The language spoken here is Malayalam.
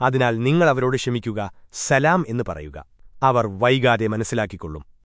അതിനാൽ നിങ്ങൾ അവരോട് ക്ഷമിക്കുക സലാം എന്ന് പറയുക. അവർ വൈകാതെ മനസ്സിലാക്കിക്കൊള്ളും.